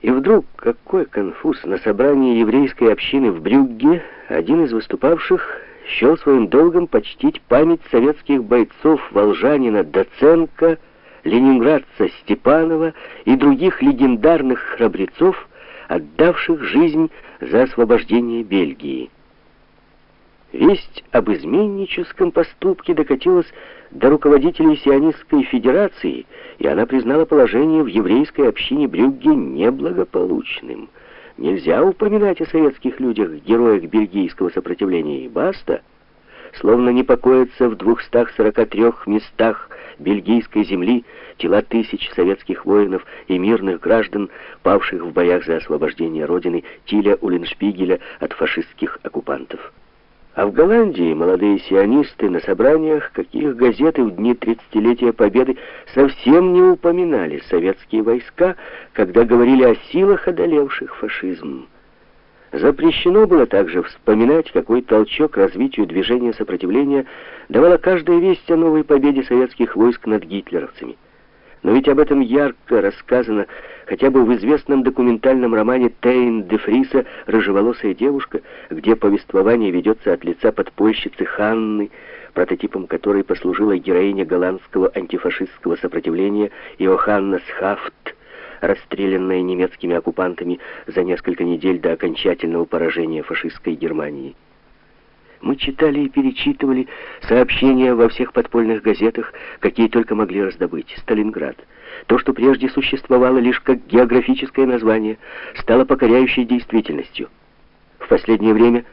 И вдруг, какой конфуз, на собрании еврейской общины в Брюгге один из выступавших счел своим долгом почтить память советских бойцов Волжанина Доценко, ленинградца Степанова и других легендарных храбрецов, отдавших жизнь за освобождение Бельгии. Весть об изменническом поступке докатилась до руководителей Сионистской Федерации, и она признала положение в еврейской общине Брюгге неблагополучным. Нельзя упоминать о советских людях, героях бельгийского сопротивления, и баста. Словно не покоятся в 243 местах бельгийской земли тела тысяч советских воинов и мирных граждан, павших в боях за освобождение Родины Тиля Уллиншпигеля от фашистских оккупантов. А в Голландии молодые сионисты на собраниях, каких газеты в дни 30-летия Победы совсем не упоминали советские войска, когда говорили о силах, одолевших фашизм. Запрещено было также вспоминать, какой толчок развитию движения сопротивления давала каждая весть о новой победе советских войск над гитлеровцами. Но ведь об этом ярко рассказано хотя бы в известном документальном романе Тейн де Фриса «Рыжеволосая девушка», где повествование ведется от лица подпольщицы Ханны, прототипом которой послужила героиня голландского антифашистского сопротивления Иоханна Схафт, расстрелянная немецкими оккупантами за несколько недель до окончательного поражения фашистской Германии. Мы читали и перечитывали сообщения во всех подпольных газетах, какие только могли раздобыть. Сталинград. То, что прежде существовало лишь как географическое название, стало покоряющей действительностью. В последнее время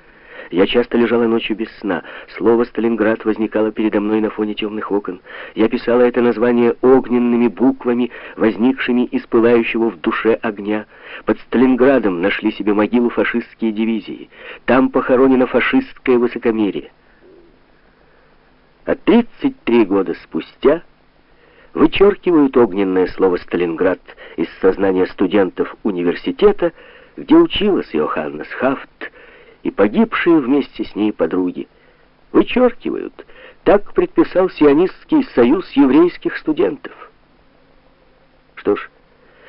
я часто лежала ночью без сна. Слово «Сталинград» возникало передо мной на фоне темных окон. Я писала это название огненными буквами, возникшими из пылающего в душе огня. Под Сталинградом нашли себе могилу фашистские дивизии. Там похоронено фашистское высокомерие. А 33 года спустя вычеркивают огненное слово «Сталинград» из сознания студентов университета, где училась Йоханна Схафт, и погибшие вместе с ней подруги. Вычеркивают. Так предписал сионистский союз еврейских студентов. Что ж,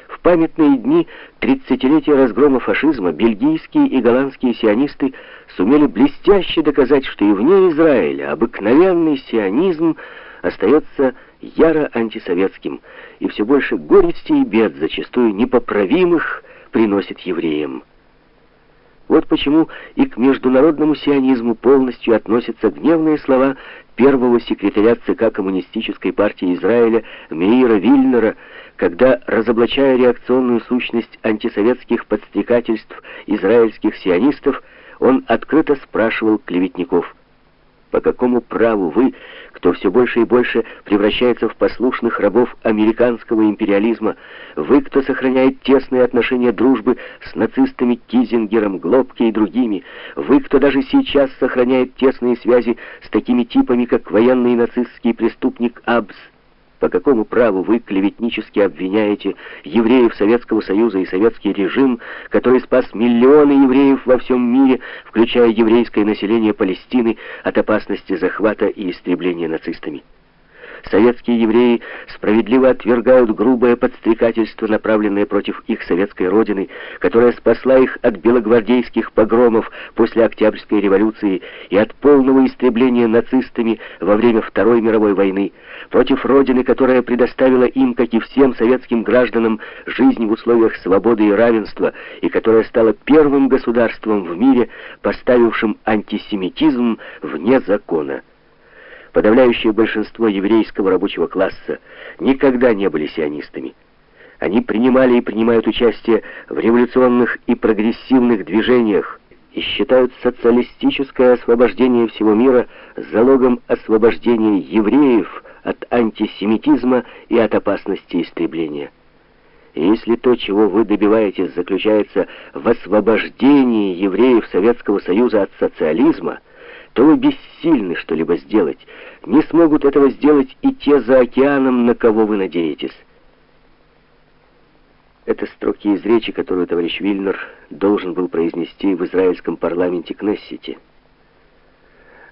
в памятные дни тридцатилетия разгрома фашизма бельгийские и голландские сионисты сумели блестяще доказать, что и вне Израиля обыкновенный сионизм остается яро антисоветским, и все больше горести и бед, зачастую непоправимых, приносит евреям. Вот почему и к международному сионизму полностью относятся гневные слова первого секретаря ЦК Коммунистической партии Израиля Меира Вильнера, когда, разоблачая реакционную сущность антисоветских подстрекательств израильских сионистов, он открыто спрашивал клеветников – по какому праву вы, кто все больше и больше превращается в послушных рабов американского империализма, вы, кто сохраняет тесные отношения дружбы с нацистами Кизингером, Глобке и другими, вы, кто даже сейчас сохраняет тесные связи с такими типами, как военный нацистский преступник Абс, по какому праву вы клеветнически обвиняете евреев Советского Союза и советский режим, который спас миллионы евреев во всем мире, включая еврейское население Палестины, от опасности захвата и истребления нацистами? Советские евреи справедливо отвергают грубое подстрекательство, направленное против их советской родины, которая спасла их от белогвардейских погромов после Октябрьской революции и от полного истребления нацистами во время Второй мировой войны, против родины, которая предоставила им, как и всем советским гражданам, жизнь в условиях свободы и равенства, и которая стала первым государством в мире, поставившим антисемитизм вне закона. Подавляющее большинство еврейского рабочего класса никогда не были сионистами. Они принимали и принимают участие в революционных и прогрессивных движениях и считают социалистическое освобождение всего мира залогом освобождения евреев от антисемитизма и от опасности истребления. И если то, чего вы добиваетесь, заключается в освобождении евреев Советского Союза от социализма, то вы бессильны что-либо сделать. Не смогут этого сделать и те за океаном, на кого вы надеетесь. Это строки из речи, которую товарищ Вильнер должен был произнести в израильском парламенте Кнессете.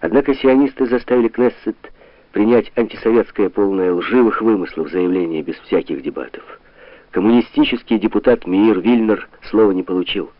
Однако сионисты заставили Кнессет принять антисоветское полное лживых вымыслов заявление без всяких дебатов. коммунистический депутат Миир Вильнер слова не получил.